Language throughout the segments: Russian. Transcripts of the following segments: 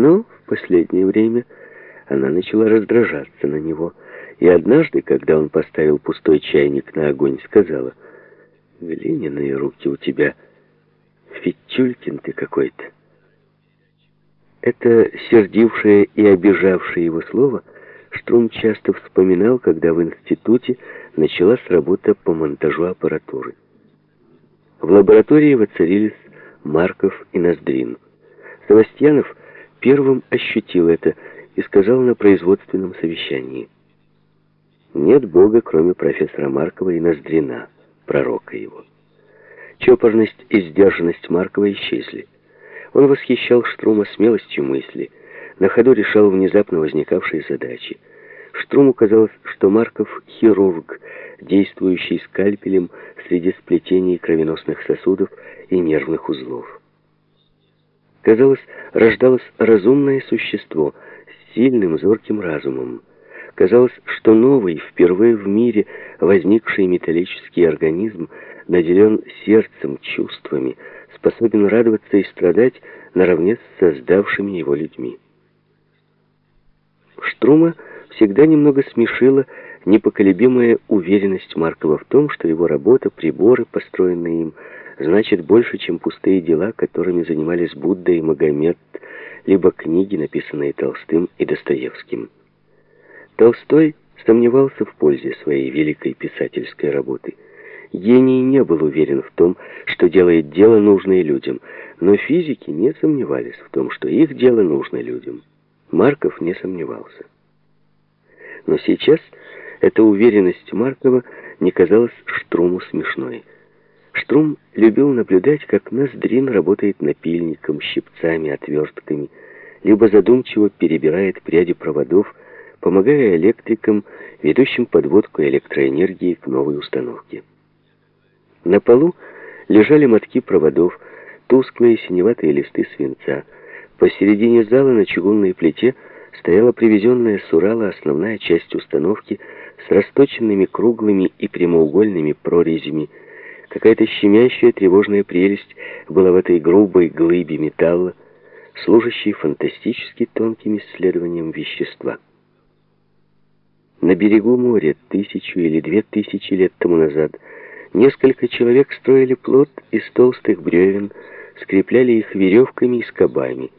Но в последнее время она начала раздражаться на него, и однажды, когда он поставил пустой чайник на огонь, сказала, «Глиняные руки у тебя, Фитюлькин ты какой-то». Это сердившее и обижавшее его слово Штрум часто вспоминал, когда в институте началась работа по монтажу аппаратуры. В лаборатории воцарились Марков и Ноздрин. Савастьянов первым ощутил это и сказал на производственном совещании. Нет Бога, кроме профессора Маркова и Ноздрина, пророка его. Чопорность и сдержанность Маркова исчезли. Он восхищал Штрума смелостью мысли, на ходу решал внезапно возникавшие задачи. Штруму казалось, что Марков — хирург, действующий скальпелем среди сплетений кровеносных сосудов и нервных узлов. Казалось, рождалось разумное существо с сильным, зорким разумом. Казалось, что новый, впервые в мире возникший металлический организм наделен сердцем, чувствами, способен радоваться и страдать наравне с создавшими его людьми. Штрума всегда немного смешила непоколебимая уверенность Маркова в том, что его работа, приборы, построенные им, значит больше, чем пустые дела, которыми занимались Будда и Магомед, либо книги, написанные Толстым и Достоевским. Толстой сомневался в пользе своей великой писательской работы. Гений не был уверен в том, что делает дело, нужное людям, но физики не сомневались в том, что их дело нужно людям. Марков не сомневался. Но сейчас эта уверенность Маркова не казалась Штруму смешной. Штрум любил наблюдать, как Ноздрин работает напильником, щипцами, отвертками, либо задумчиво перебирает пряди проводов, помогая электрикам, ведущим подводку электроэнергии к новой установке. На полу лежали мотки проводов, тусклые синеватые листы свинца. Посередине зала на чугунной плите стояла привезенная с Урала основная часть установки с расточенными круглыми и прямоугольными прорезями, Какая-то щемящая тревожная прелесть была в этой грубой глыбе металла, служащей фантастически тонким исследованием вещества. На берегу моря тысячу или две тысячи лет тому назад несколько человек строили плот из толстых бревен, скрепляли их веревками и скобами.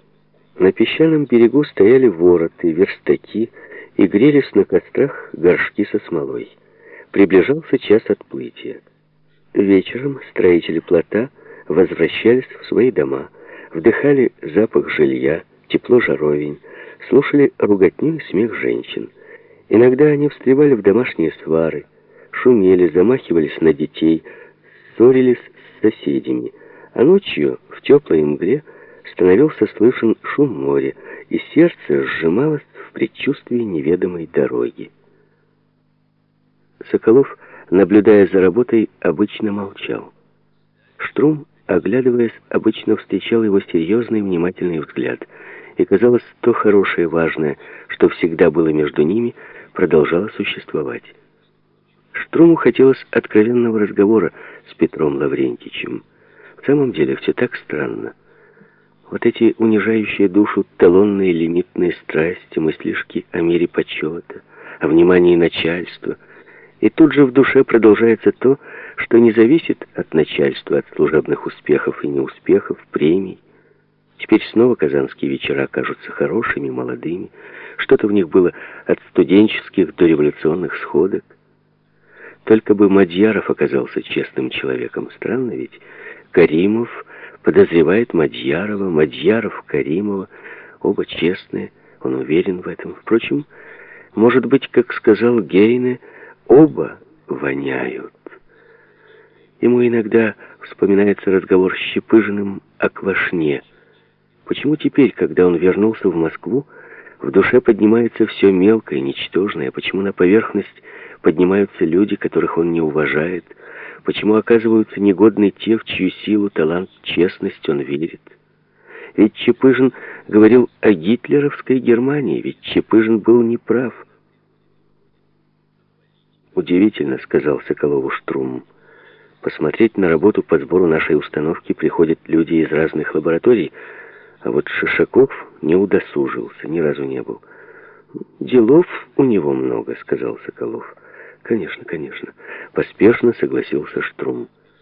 На песчаном берегу стояли вороты, верстаки и грелись на кострах горшки со смолой. Приближался час отплытия. Вечером строители плота возвращались в свои дома, вдыхали запах жилья, тепло жаровень, слушали руготню и смех женщин. Иногда они встревали в домашние свары, шумели, замахивались на детей, ссорились с соседями, а ночью в теплой мгле становился слышен шум моря, и сердце сжималось в предчувствии неведомой дороги. Соколов наблюдая за работой, обычно молчал. Штрум, оглядываясь, обычно встречал его серьезный внимательный взгляд, и казалось, то хорошее важное, что всегда было между ними, продолжало существовать. Штруму хотелось откровенного разговора с Петром Лаврентичем. В самом деле все так странно. Вот эти унижающие душу талонные лимитные страсти, мыслишки о мире почета, о внимании начальства — и тут же в душе продолжается то, что не зависит от начальства, от служебных успехов и неуспехов, премий. Теперь снова казанские вечера кажутся хорошими, молодыми. Что-то в них было от студенческих до революционных сходок. Только бы Мадьяров оказался честным человеком. Странно ведь. Каримов подозревает Мадьярова, Мадьяров Каримова. Оба честные, он уверен в этом. Впрочем, может быть, как сказал Гейне, Оба воняют. Ему иногда вспоминается разговор с Щепыжиным о квашне. Почему теперь, когда он вернулся в Москву, в душе поднимается все мелкое, ничтожное? Почему на поверхность поднимаются люди, которых он не уважает? Почему оказываются негодны те, в чью силу, талант, честность он верит? Ведь Чепыжин говорил о гитлеровской Германии, ведь Чепыжин был неправ. «Удивительно», — сказал Соколову Штрум. «Посмотреть на работу по сбору нашей установки приходят люди из разных лабораторий, А вот Шишаков не удосужился, ни разу не был. «Делов у него много», — сказал Соколов. «Конечно, конечно», — поспешно согласился Штрум.